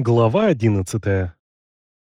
Глава 11.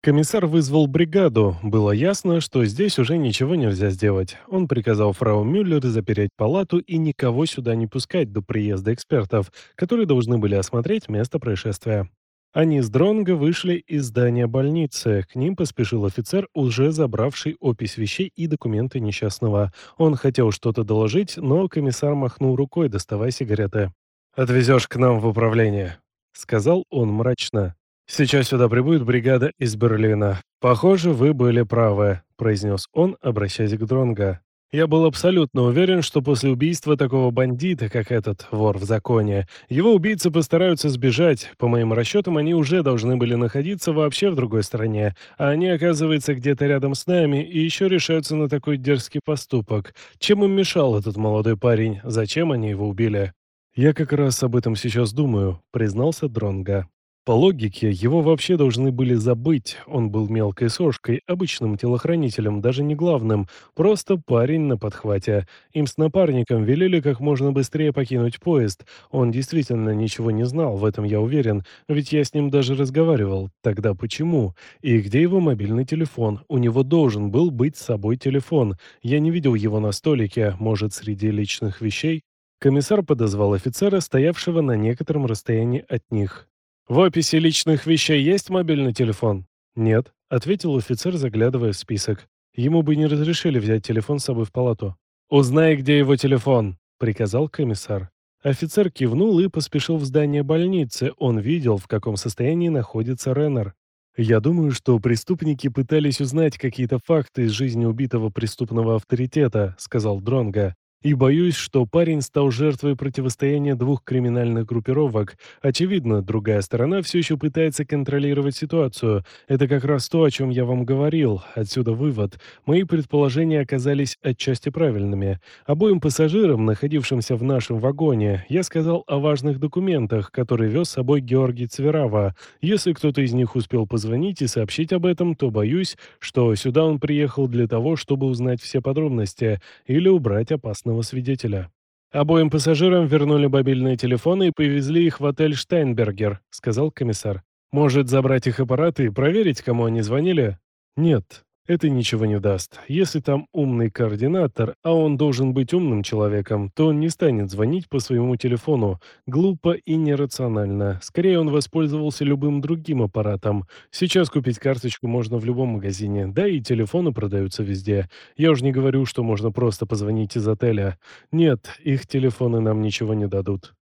Комиссар вызвал бригаду. Было ясно, что здесь уже ничего нельзя сделать. Он приказал фрау Мюллер запереть палату и никого сюда не пускать до приезда экспертов, которые должны были осмотреть место происшествия. Они с Дронго вышли из здания больницы. К ним поспешил офицер, уже забравший опись вещей и документы несчастного. Он хотел что-то доложить, но комиссар махнул рукой, доставая сигареты. «Отвезешь к нам в управление», — сказал он мрачно. «Сейчас сюда прибудет бригада из Берлина. Похоже, вы были правы», — произнес он, обращаясь к Дронго. «Я был абсолютно уверен, что после убийства такого бандита, как этот вор в законе, его убийцы постараются сбежать. По моим расчетам, они уже должны были находиться вообще в другой стране, а они, оказывается, где-то рядом с нами и еще решаются на такой дерзкий поступок. Чем им мешал этот молодой парень? Зачем они его убили?» «Я как раз об этом сейчас думаю», — признался Дронга. По логике, его вообще должны были забыть. Он был мелкой сошкой, обычным телохранителем, даже не главным, просто парень на подхвате. Им с напарником велели как можно быстрее покинуть поезд. Он действительно ничего не знал, в этом я уверен, ведь я с ним даже разговаривал. Тогда почему? И где его мобильный телефон? У него должен был быть с собой телефон. Я не видел его на столике, может, среди личных вещей? Комиссар подозвал офицера, стоявшего на некотором расстоянии от них. «В описи личных вещей есть мобильный телефон?» «Нет», — ответил офицер, заглядывая в список. Ему бы не разрешили взять телефон с собой в палату. «Узнай, где его телефон», — приказал комиссар. Офицер кивнул и поспешил в здание больницы. Он видел, в каком состоянии находится Реннер. «Я думаю, что преступники пытались узнать какие-то факты из жизни убитого преступного авторитета», — сказал Дронга. И боюсь, что парень стал жертвой противостояния двух криминальных группировок. Очевидно, другая сторона все еще пытается контролировать ситуацию. Это как раз то, о чем я вам говорил. Отсюда вывод. Мои предположения оказались отчасти правильными. Обоим пассажирам, находившимся в нашем вагоне, я сказал о важных документах, которые вез с собой Георгий Цверава. Если кто-то из них успел позвонить и сообщить об этом, то боюсь, что сюда он приехал для того, чтобы узнать все подробности или убрать опасность опасного свидетеля. «Обоим пассажирам вернули мобильные телефоны и повезли их в отель «Штайнбергер», — сказал комиссар. «Может, забрать их аппараты и проверить, кому они звонили?» «Нет, это ничего не даст. Если там умный координатор, а он должен быть умным человеком, то он не станет звонить по своему телефону. Глупо и нерационально. Скорее, он воспользовался любым другим аппаратом. Сейчас купить карточку можно в любом магазине, да и телефоны продаются везде. Я уж не говорю, что можно просто позвонить из отеля. Нет, их телефоны нам ничего не дадут.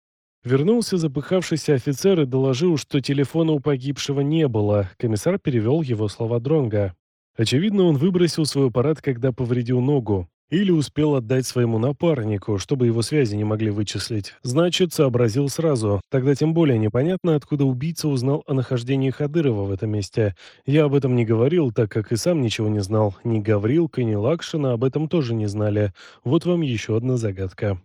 Вернулся запыхавшийся офицер и доложил, что телефона у погибшего не было. Комиссар перевел его слова Дронга. Очевидно, он выбросил свой аппарат, когда повредил ногу. Или успел отдать своему напарнику, чтобы его связи не могли вычислить. Значит, сообразил сразу. Тогда тем более непонятно, откуда убийца узнал о нахождении Хадырова в этом месте. Я об этом не говорил, так как и сам ничего не знал. Ни Гаврилка, ни Лакшина об этом тоже не знали. Вот вам еще одна загадка.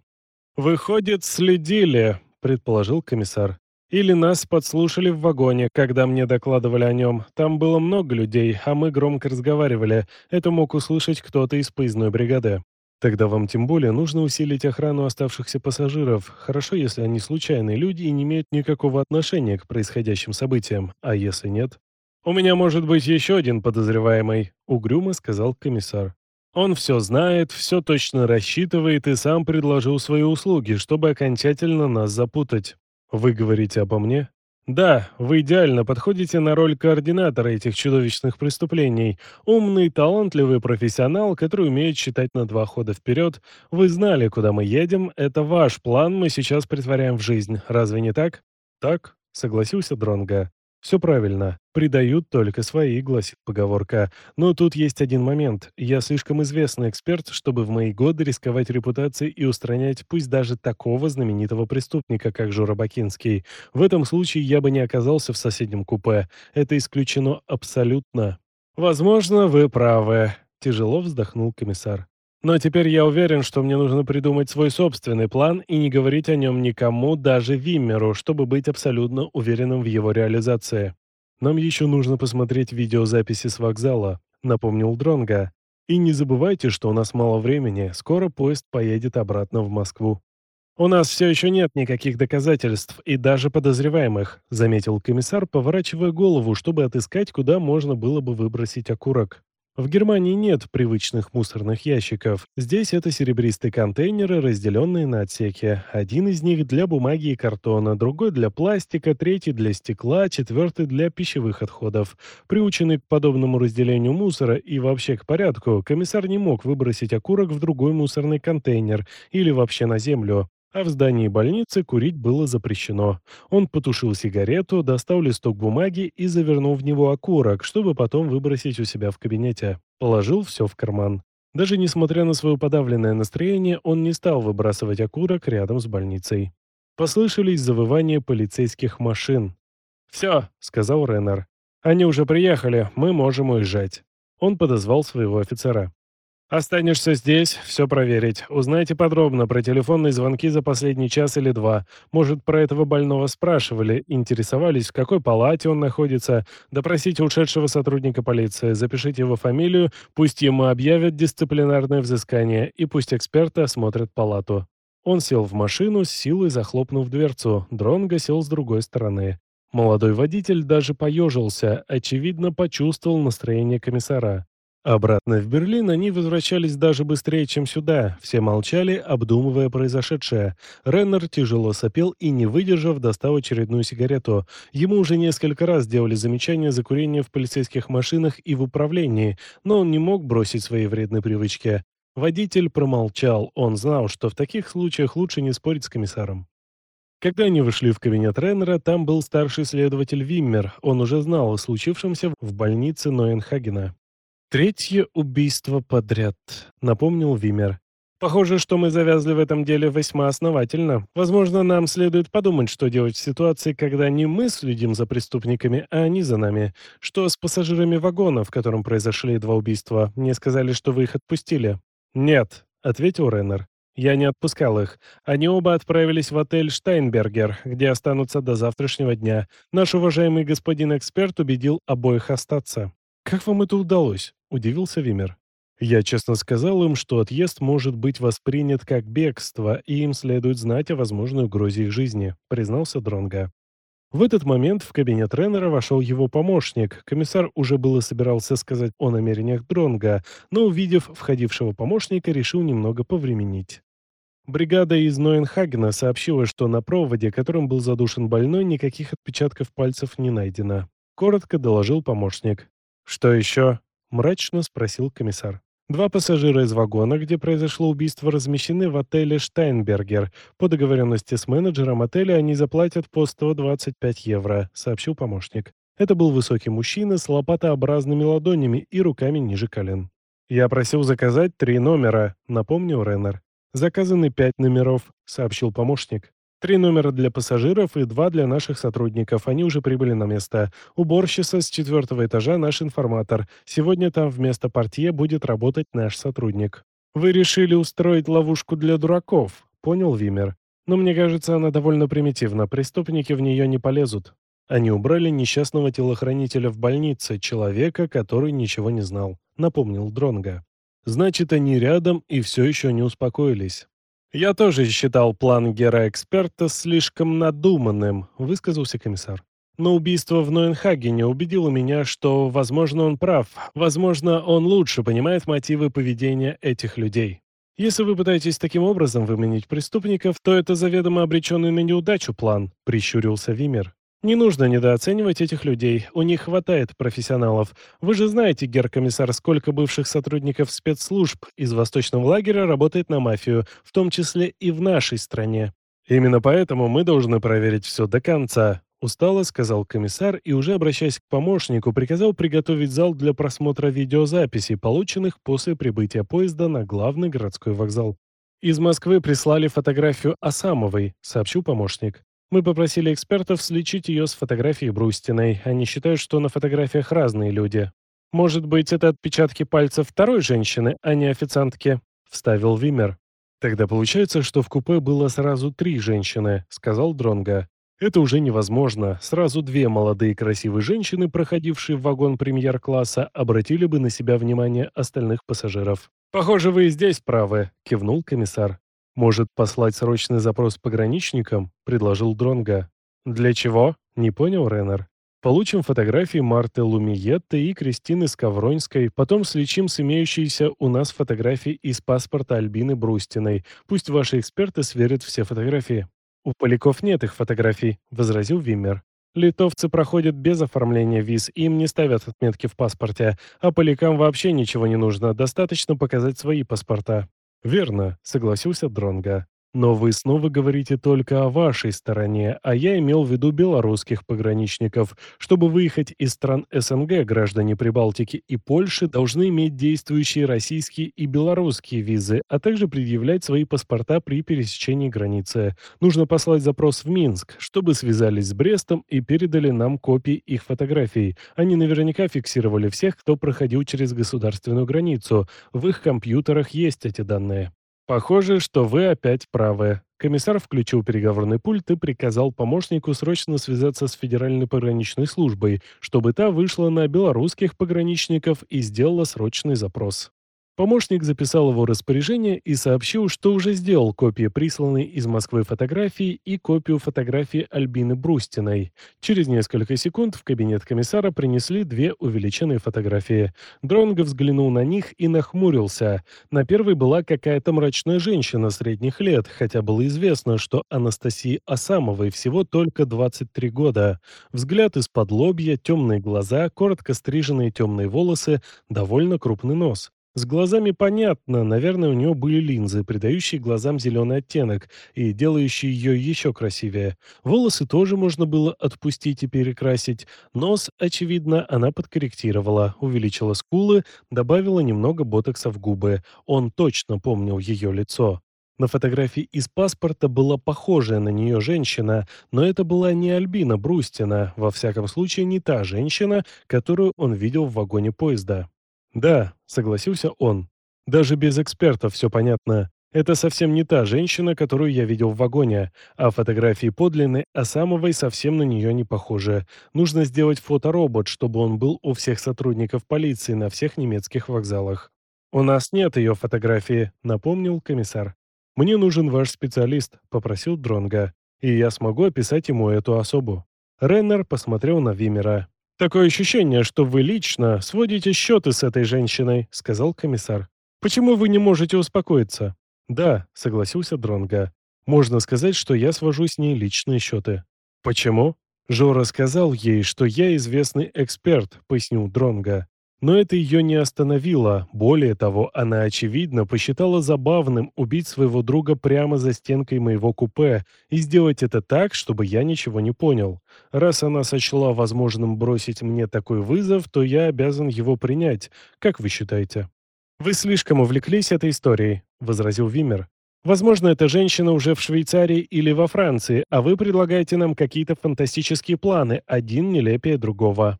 «Выходит, следили», — предположил комиссар. Или нас подслушали в вагоне, когда мне докладывали о нем. Там было много людей, а мы громко разговаривали. Это мог услышать кто-то из поездной бригады. Тогда вам тем более нужно усилить охрану оставшихся пассажиров. Хорошо, если они случайные люди и не имеют никакого отношения к происходящим событиям. А если нет? «У меня может быть еще один подозреваемый», — угрюмо сказал комиссар. «Он все знает, все точно рассчитывает и сам предложил свои услуги, чтобы окончательно нас запутать. Вы говорите обо мне? Да, вы идеально подходите на роль координатора этих чудовищных преступлений. Умный, талантливый профессионал, который умеет считать на два хода вперед. Вы знали, куда мы едем. Это ваш план, мы сейчас притворяем в жизнь. Разве не так? Так, согласился Дронга. «Все правильно. Предают только свои», — гласит поговорка. Но тут есть один момент. Я слишком известный эксперт, чтобы в мои годы рисковать репутацией и устранять пусть даже такого знаменитого преступника, как Жора Бакинский. В этом случае я бы не оказался в соседнем купе. Это исключено абсолютно. «Возможно, вы правы», — тяжело вздохнул комиссар. Но теперь я уверен, что мне нужно придумать свой собственный план и не говорить о нем никому, даже Виммеру, чтобы быть абсолютно уверенным в его реализации. Нам еще нужно посмотреть видеозаписи с вокзала, напомнил Дронга. И не забывайте, что у нас мало времени, скоро поезд поедет обратно в Москву. «У нас все еще нет никаких доказательств и даже подозреваемых», заметил комиссар, поворачивая голову, чтобы отыскать, куда можно было бы выбросить окурок. В Германии нет привычных мусорных ящиков. Здесь это серебристые контейнеры, разделенные на отсеки. Один из них для бумаги и картона, другой для пластика, третий для стекла, четвертый для пищевых отходов. Приученный к подобному разделению мусора и вообще к порядку, комиссар не мог выбросить окурок в другой мусорный контейнер или вообще на землю. А в здании больницы курить было запрещено. Он потушил сигарету, достал листок бумаги и завернул в него окурок, чтобы потом выбросить у себя в кабинете. Положил все в карман. Даже несмотря на свое подавленное настроение, он не стал выбрасывать окурок рядом с больницей. Послышались завывания полицейских машин. «Все», — сказал Реннер. «Они уже приехали, мы можем уезжать». Он подозвал своего офицера. Останешься здесь, все проверить. Узнайте подробно про телефонные звонки за последний час или два. Может, про этого больного спрашивали, интересовались, в какой палате он находится. Допросите ушедшего сотрудника полиции, запишите его фамилию, пусть ему объявят дисциплинарное взыскание, и пусть эксперты осмотрят палату. Он сел в машину, с силой захлопнув дверцу. Дронго сел с другой стороны. Молодой водитель даже поежился, очевидно, почувствовал настроение комиссара. Обратно в Берлин они возвращались даже быстрее, чем сюда. Все молчали, обдумывая произошедшее. Реннер тяжело сопел и, не выдержав, достал очередную сигарету. Ему уже несколько раз делали замечания за курение в полицейских машинах и в управлении, но он не мог бросить свои вредные привычки. Водитель промолчал. Он знал, что в таких случаях лучше не спорить с комиссаром. Когда они вышли в кабинет Реннера, там был старший следователь Виммер. Он уже знал о случившемся в больнице Ноенхагена. «Третье убийство подряд», — напомнил Вимер. «Похоже, что мы завязли в этом деле весьма основательно. Возможно, нам следует подумать, что делать в ситуации, когда не мы следим за преступниками, а они за нами. Что с пассажирами вагона, в котором произошли два убийства? Мне сказали, что вы их отпустили». «Нет», — ответил Реннер. «Я не отпускал их. Они оба отправились в отель «Штайнбергер», где останутся до завтрашнего дня. Наш уважаемый господин эксперт убедил обоих остаться». «Как вам это удалось?» – удивился Вимер. «Я честно сказал им, что отъезд может быть воспринят как бегство, и им следует знать о возможной угрозе их жизни», – признался Дронга. В этот момент в кабинет Реннера вошел его помощник. Комиссар уже было собирался сказать о намерениях Дронга, но, увидев входившего помощника, решил немного повременить. Бригада из Ноенхагена сообщила, что на проводе, которым был задушен больной, никаких отпечатков пальцев не найдено. Коротко доложил помощник. «Что еще?» – мрачно спросил комиссар. Два пассажира из вагона, где произошло убийство, размещены в отеле «Штайнбергер». По договоренности с менеджером отеля они заплатят по 125 евро, сообщил помощник. Это был высокий мужчина с лопатообразными ладонями и руками ниже колен. «Я просил заказать три номера», — напомнил Реннер. «Заказаны пять номеров», — сообщил помощник. Три номера для пассажиров и два для наших сотрудников. Они уже прибыли на место. Уборщица с четвертого этажа наш информатор. Сегодня там вместо портье будет работать наш сотрудник. Вы решили устроить ловушку для дураков, понял Вимер. Но мне кажется, она довольно примитивна. Преступники в нее не полезут. Они убрали несчастного телохранителя в больнице, человека, который ничего не знал, напомнил Дронга. Значит, они рядом и все еще не успокоились. «Я тоже считал план Гера-эксперта слишком надуманным», — высказался комиссар. «Но убийство в Нойенхагене убедило меня, что, возможно, он прав. Возможно, он лучше понимает мотивы поведения этих людей. Если вы пытаетесь таким образом выманить преступников, то это заведомо обреченный на неудачу план», — прищурился Вимер. Не нужно недооценивать этих людей, у них хватает профессионалов. Вы же знаете, геркомиссар, сколько бывших сотрудников спецслужб из восточного лагеря работает на мафию, в том числе и в нашей стране. Именно поэтому мы должны проверить все до конца, устало сказал комиссар и, уже обращаясь к помощнику, приказал приготовить зал для просмотра видеозаписей, полученных после прибытия поезда на главный городской вокзал. «Из Москвы прислали фотографию Асамовой», — сообщил помощник. Мы попросили экспертов сличить ее с фотографией Брустиной. Они считают, что на фотографиях разные люди. Может быть, это отпечатки пальцев второй женщины, а не официантки?» — вставил Вимер. «Тогда получается, что в купе было сразу три женщины», — сказал Дронга. «Это уже невозможно. Сразу две молодые красивые женщины, проходившие в вагон премьер-класса, обратили бы на себя внимание остальных пассажиров». «Похоже, вы и здесь правы», — кивнул комиссар. Может, послать срочный запрос пограничникам? предложил Дронга. Для чего? Не понял Реннер. Получим фотографии Марты Лумиетты и Кристины Скавроньской, потом сличим с имеющейся у нас фотографии из паспорта Альбины Брустиной. Пусть ваши эксперты сверят все фотографии. У поляков нет их фотографий, возразил Виммер. Литовцы проходят без оформления виз, им не ставят отметки в паспорте, а полякам вообще ничего не нужно, достаточно показать свои паспорта. Верно, согласился Дронга. Но вы снова говорите только о вашей стороне, а я имел в виду белорусских пограничников. Чтобы выехать из стран СНГ, граждане Прибалтики и Польши должны иметь действующие российские и белорусские визы, а также предъявлять свои паспорта при пересечении границы. Нужно послать запрос в Минск, чтобы связались с Брестом и передали нам копии их фотографий. Они наверняка фиксировали всех, кто проходил через государственную границу. В их компьютерах есть эти данные. «Похоже, что вы опять правы». Комиссар включил переговорный пульт и приказал помощнику срочно связаться с Федеральной пограничной службой, чтобы та вышла на белорусских пограничников и сделала срочный запрос. Помощник записал его распоряжение и сообщил, что уже сделал копии присланной из Москвы фотографии и копию фотографии Альбины Брустиной. Через несколько секунд в кабинет комиссара принесли две увеличенные фотографии. Дронго взглянул на них и нахмурился. На первой была какая-то мрачная женщина средних лет, хотя было известно, что Анастасии Асамовой всего только 23 года. Взгляд из-под лобья, темные глаза, коротко стриженные темные волосы, довольно крупный нос. С глазами понятно, наверное, у нее были линзы, придающие глазам зеленый оттенок и делающие ее еще красивее. Волосы тоже можно было отпустить и перекрасить. Нос, очевидно, она подкорректировала, увеличила скулы, добавила немного ботокса в губы. Он точно помнил ее лицо. На фотографии из паспорта была похожая на нее женщина, но это была не Альбина Брустина, во всяком случае не та женщина, которую он видел в вагоне поезда. «Да», — согласился он. «Даже без экспертов все понятно. Это совсем не та женщина, которую я видел в вагоне, а фотографии подлинны, а Самовой совсем на нее не похожи. Нужно сделать фоторобот, чтобы он был у всех сотрудников полиции на всех немецких вокзалах». «У нас нет ее фотографии», — напомнил комиссар. «Мне нужен ваш специалист», — попросил Дронга, «и я смогу описать ему эту особу». Реннер посмотрел на Вимера. «Такое ощущение, что вы лично сводите счеты с этой женщиной», — сказал комиссар. «Почему вы не можете успокоиться?» «Да», — согласился Дронга. «Можно сказать, что я свожу с ней личные счеты». «Почему?» «Жора сказал ей, что я известный эксперт», — пояснил Дронга. Но это ее не остановило. Более того, она, очевидно, посчитала забавным убить своего друга прямо за стенкой моего купе и сделать это так, чтобы я ничего не понял. Раз она сочла возможным бросить мне такой вызов, то я обязан его принять. Как вы считаете? «Вы слишком увлеклись этой историей», — возразил Вимер. «Возможно, эта женщина уже в Швейцарии или во Франции, а вы предлагаете нам какие-то фантастические планы, один нелепее другого».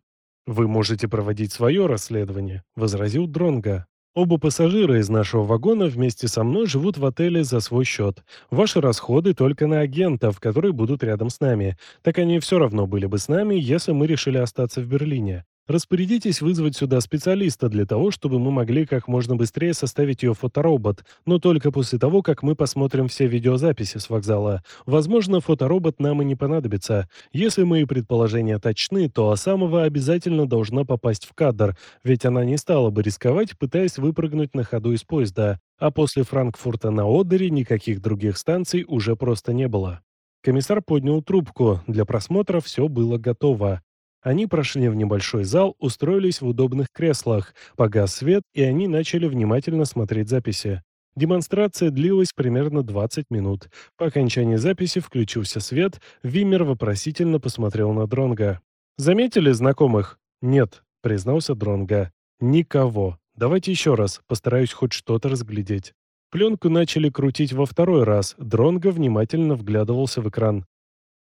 «Вы можете проводить свое расследование», — возразил Дронга. «Оба пассажира из нашего вагона вместе со мной живут в отеле за свой счет. Ваши расходы только на агентов, которые будут рядом с нами. Так они все равно были бы с нами, если мы решили остаться в Берлине. Распорядитесь вызвать сюда специалиста для того, чтобы мы могли как можно быстрее составить ее фоторобот, но только после того, как мы посмотрим все видеозаписи с вокзала. Возможно, фоторобот нам и не понадобится. Если мои предположения точны, то Асамова обязательно должна попасть в кадр, ведь она не стала бы рисковать, пытаясь выпрыгнуть на ходу из поезда. А после Франкфурта на Одере никаких других станций уже просто не было. Комиссар поднял трубку. Для просмотра все было готово. Они прошли в небольшой зал, устроились в удобных креслах, погас свет, и они начали внимательно смотреть записи. Демонстрация длилась примерно 20 минут. По окончании записи включился свет, Виммер вопросительно посмотрел на Дронга. «Заметили знакомых?» «Нет», — признался Дронга. «Никого. Давайте еще раз, постараюсь хоть что-то разглядеть». Пленку начали крутить во второй раз, Дронго внимательно вглядывался в экран.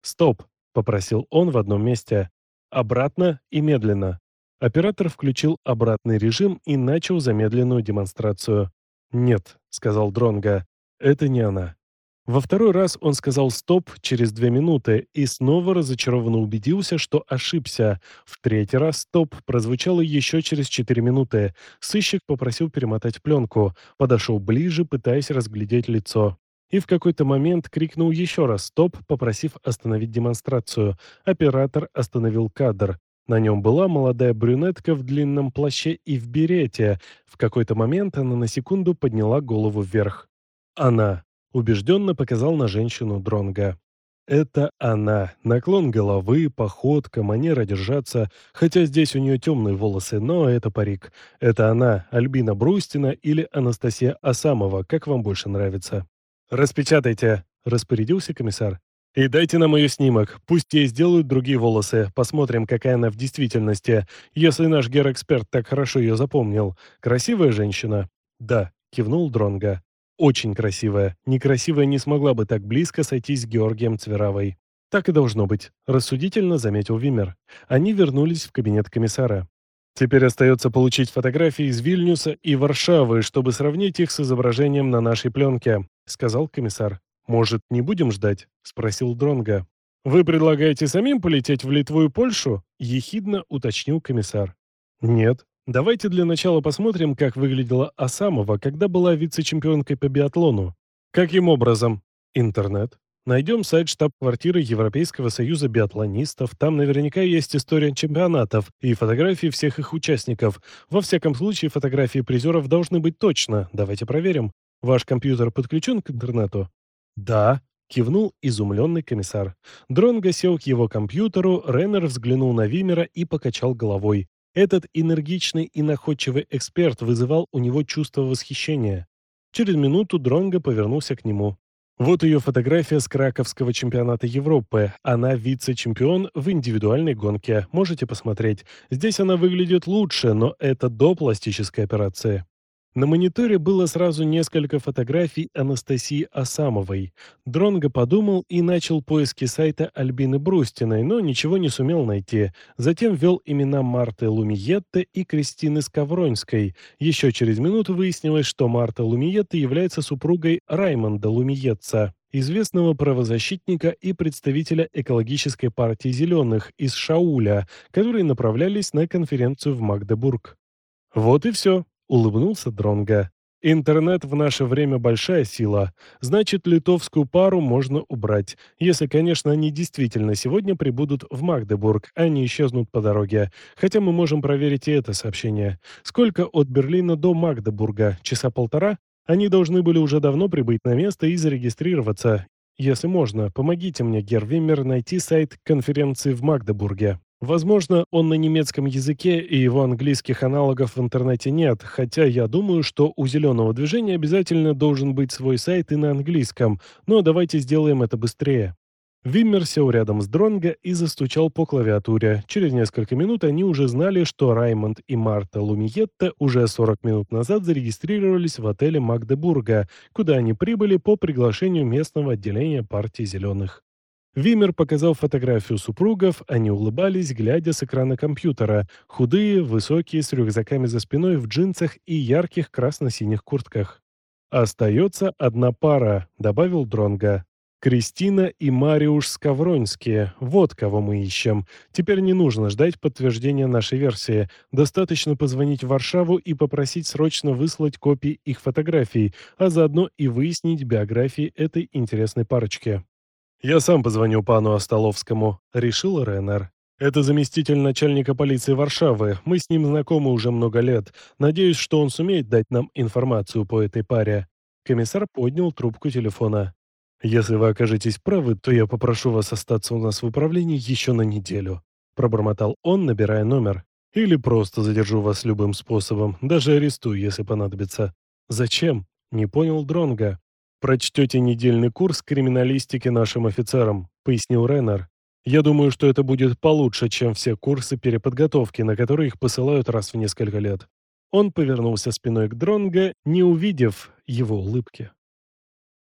«Стоп», — попросил он в одном месте. Обратно и медленно. Оператор включил обратный режим и начал замедленную демонстрацию. «Нет», — сказал Дронга, — «это не она». Во второй раз он сказал «стоп» через две минуты и снова разочарованно убедился, что ошибся. В третий раз «стоп» прозвучало еще через четыре минуты. Сыщик попросил перемотать пленку, подошел ближе, пытаясь разглядеть лицо. И в какой-то момент крикнул еще раз «Стоп!», попросив остановить демонстрацию. Оператор остановил кадр. На нем была молодая брюнетка в длинном плаще и в берете. В какой-то момент она на секунду подняла голову вверх. Она. Убежденно показал на женщину Дронга. Это она. Наклон головы, походка, манера держаться. Хотя здесь у нее темные волосы, но это парик. Это она, Альбина Брустина или Анастасия Асамова, как вам больше нравится. «Распечатайте», — распорядился комиссар. «И дайте нам ее снимок. Пусть ей сделают другие волосы. Посмотрим, какая она в действительности. Если наш гер-эксперт так хорошо ее запомнил. Красивая женщина?» «Да», — кивнул Дронга. Очень красивая. Некрасивая не смогла бы так близко сойтись с Георгием Цверавой. Так и должно быть, рассудительно заметил Вимер. Они вернулись в кабинет комиссара. Теперь остается получить фотографии из Вильнюса и Варшавы, чтобы сравнить их с изображением на нашей пленке, сказал комиссар. Может, не будем ждать? спросил Дронга. Вы предлагаете самим полететь в Литву и Польшу? ехидно уточнил комиссар. Нет, Давайте для начала посмотрим, как выглядела Асамова, когда была вице-чемпионкой по биатлону. Каким образом? Интернет. Найдем сайт штаб-квартиры Европейского союза биатлонистов. Там наверняка есть история чемпионатов и фотографии всех их участников. Во всяком случае, фотографии призеров должны быть точно. Давайте проверим. Ваш компьютер подключен к интернету? Да, кивнул изумленный комиссар. Дронго сел к его компьютеру, Реннер взглянул на Вимера и покачал головой. Этот энергичный и находчивый эксперт вызывал у него чувство восхищения. Через минуту Дронго повернулся к нему. Вот ее фотография с краковского чемпионата Европы. Она вице-чемпион в индивидуальной гонке. Можете посмотреть. Здесь она выглядит лучше, но это до пластической операции. На мониторе было сразу несколько фотографий Анастасии Асамовой. Дронго подумал и начал поиски сайта Альбины Брустиной, но ничего не сумел найти. Затем ввел имена Марты Лумиетте и Кристины Скавроньской. Еще через минуту выяснилось, что Марта Лумиетте является супругой Раймонда Лумиетца, известного правозащитника и представителя экологической партии «Зеленых» из Шауля, которые направлялись на конференцию в Магдебург. Вот и все. Улыбнулся Дронга. Интернет в наше время большая сила. Значит, литовскую пару можно убрать. Если, конечно, они действительно сегодня прибудут в Магдебург, а не исчезнут по дороге. Хотя мы можем проверить и это сообщение. Сколько от Берлина до Магдебурга? Часа полтора? Они должны были уже давно прибыть на место и зарегистрироваться. Если можно, помогите мне, Гервимер, найти сайт конференции в Магдебурге. Возможно, он на немецком языке и его английских аналогов в интернете нет, хотя я думаю, что у зеленого движения обязательно должен быть свой сайт и на английском, но давайте сделаем это быстрее. Виммер сел рядом с Дронго и застучал по клавиатуре. Через несколько минут они уже знали, что Раймонд и Марта Лумиетта уже 40 минут назад зарегистрировались в отеле Магдебурга, куда они прибыли по приглашению местного отделения партии «Зеленых». Вимер показал фотографию супругов, они улыбались, глядя с экрана компьютера. Худые, высокие, с рюкзаками за спиной, в джинсах и ярких красно-синих куртках. «Остается одна пара», — добавил Дронга. «Кристина и Мариуш Скавроньские. Вот кого мы ищем. Теперь не нужно ждать подтверждения нашей версии. Достаточно позвонить в Варшаву и попросить срочно выслать копии их фотографий, а заодно и выяснить биографии этой интересной парочки». «Я сам позвоню пану Остоловскому», — решил Реннер. «Это заместитель начальника полиции Варшавы. Мы с ним знакомы уже много лет. Надеюсь, что он сумеет дать нам информацию по этой паре». Комиссар поднял трубку телефона. «Если вы окажетесь правы, то я попрошу вас остаться у нас в управлении еще на неделю», пробормотал он, набирая номер. «Или просто задержу вас любым способом, даже арестую, если понадобится». «Зачем?» — не понял Дронга. «Прочтете недельный курс криминалистики нашим офицерам», — пояснил Реннер. «Я думаю, что это будет получше, чем все курсы переподготовки, на которые их посылают раз в несколько лет». Он повернулся спиной к Дронго, не увидев его улыбки.